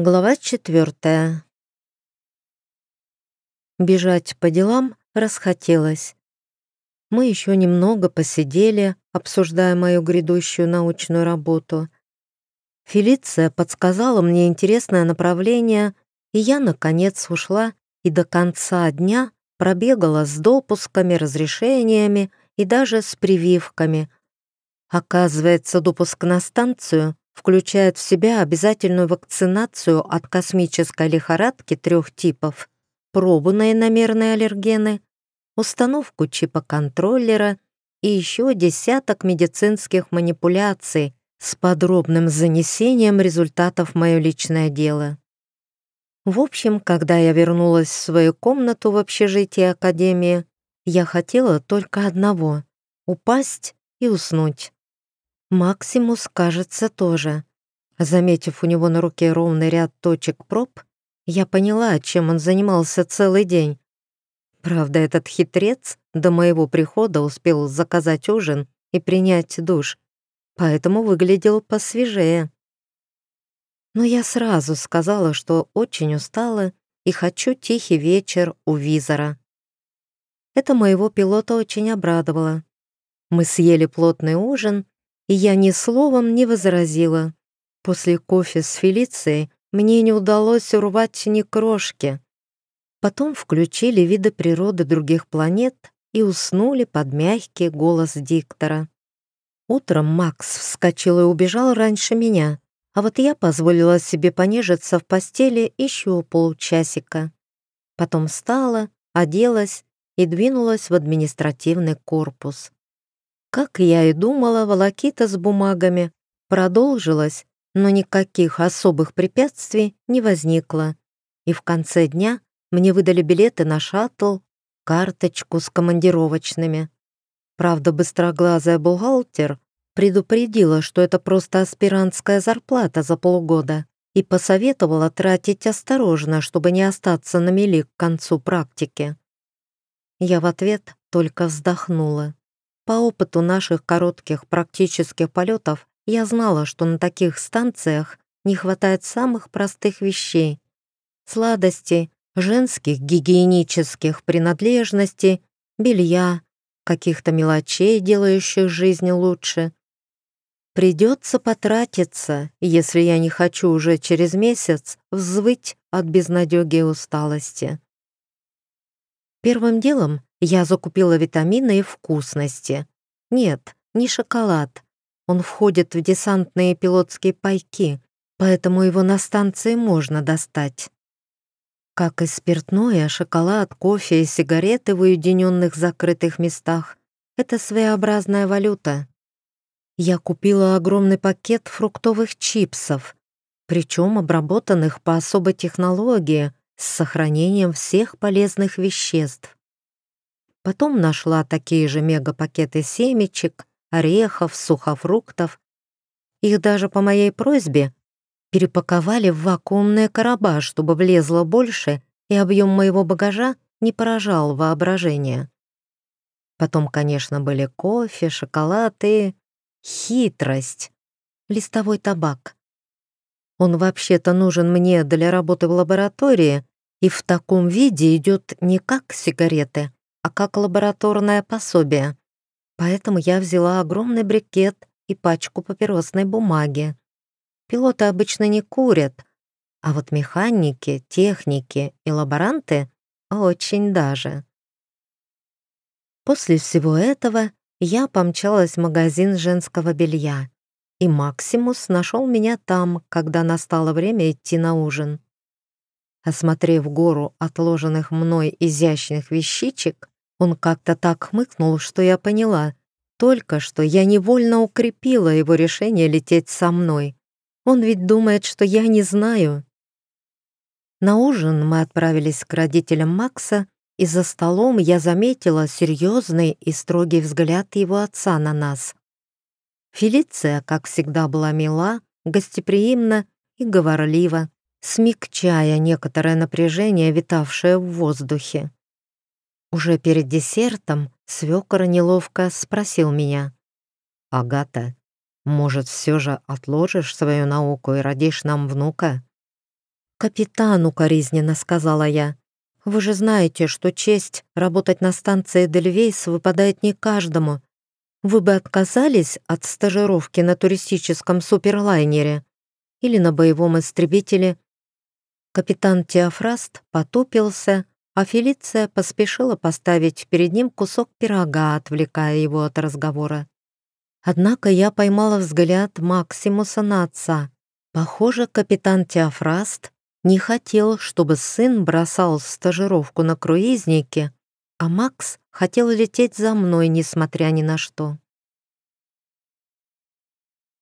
Глава четвертая. Бежать по делам расхотелось. Мы еще немного посидели, обсуждая мою грядущую научную работу. Фелиция подсказала мне интересное направление, и я, наконец, ушла и до конца дня пробегала с допусками, разрешениями и даже с прививками. Оказывается, допуск на станцию включает в себя обязательную вакцинацию от космической лихорадки трех типов, пробу на иномерные аллергены, установку чипа контроллера и еще десяток медицинских манипуляций с подробным занесением результатов мое личное дело. В общем, когда я вернулась в свою комнату в общежитии Академии, я хотела только одного — упасть и уснуть. Максимус, кажется, тоже. Заметив у него на руке ровный ряд точек проб, я поняла, чем он занимался целый день. Правда, этот хитрец до моего прихода успел заказать ужин и принять душ, поэтому выглядел посвежее. Но я сразу сказала, что очень устала и хочу тихий вечер у визора. Это моего пилота очень обрадовало. Мы съели плотный ужин, я ни словом не возразила. После кофе с Фелицией мне не удалось урвать ни крошки. Потом включили виды природы других планет и уснули под мягкий голос диктора. Утром Макс вскочил и убежал раньше меня, а вот я позволила себе понежиться в постели еще полчасика. Потом встала, оделась и двинулась в административный корпус. Как я и думала, волокита с бумагами продолжилась, но никаких особых препятствий не возникло. И в конце дня мне выдали билеты на шаттл, карточку с командировочными. Правда, быстроглазая бухгалтер предупредила, что это просто аспирантская зарплата за полгода и посоветовала тратить осторожно, чтобы не остаться на мели к концу практики. Я в ответ только вздохнула. По опыту наших коротких практических полетов я знала, что на таких станциях не хватает самых простых вещей. Сладостей, женских гигиенических принадлежностей, белья, каких-то мелочей, делающих жизнь лучше. Придется потратиться, если я не хочу уже через месяц взвыть от безнадеги и усталости. Первым делом я закупила витамины и вкусности. Нет, не шоколад. Он входит в десантные пилотские пайки, поэтому его на станции можно достать. Как и спиртное, шоколад, кофе и сигареты в уединенных закрытых местах — это своеобразная валюта. Я купила огромный пакет фруктовых чипсов, причем обработанных по особой технологии с сохранением всех полезных веществ. Потом нашла такие же мегапакеты семечек, орехов, сухофруктов. Их даже по моей просьбе перепаковали в вакуумные короба, чтобы влезло больше, и объем моего багажа не поражал воображение. Потом, конечно, были кофе, шоколад и... хитрость. Листовой табак. Он вообще-то нужен мне для работы в лаборатории, и в таком виде идет не как сигареты, а как лабораторное пособие. Поэтому я взяла огромный брикет и пачку папиросной бумаги. Пилоты обычно не курят, а вот механики, техники и лаборанты очень даже. После всего этого я помчалась в магазин женского белья, и Максимус нашел меня там, когда настало время идти на ужин. Осмотрев гору отложенных мной изящных вещичек, он как-то так хмыкнул, что я поняла. Только что я невольно укрепила его решение лететь со мной. Он ведь думает, что я не знаю. На ужин мы отправились к родителям Макса, и за столом я заметила серьезный и строгий взгляд его отца на нас. Фелиция, как всегда, была мила, гостеприимна и говорлива смягчая некоторое напряжение, витавшее в воздухе. Уже перед десертом свекор неловко спросил меня. «Агата, может, все же отложишь свою науку и родишь нам внука? «Капитан укоризненно», — сказала я. «Вы же знаете, что честь работать на станции Дельвейс выпадает не каждому. Вы бы отказались от стажировки на туристическом суперлайнере или на боевом истребителе?» Капитан Теофраст потупился, а Фелиция поспешила поставить перед ним кусок пирога, отвлекая его от разговора. Однако я поймала взгляд Максимуса на отца. Похоже, капитан Теофраст не хотел, чтобы сын бросал стажировку на круизнике, а Макс хотел лететь за мной, несмотря ни на что.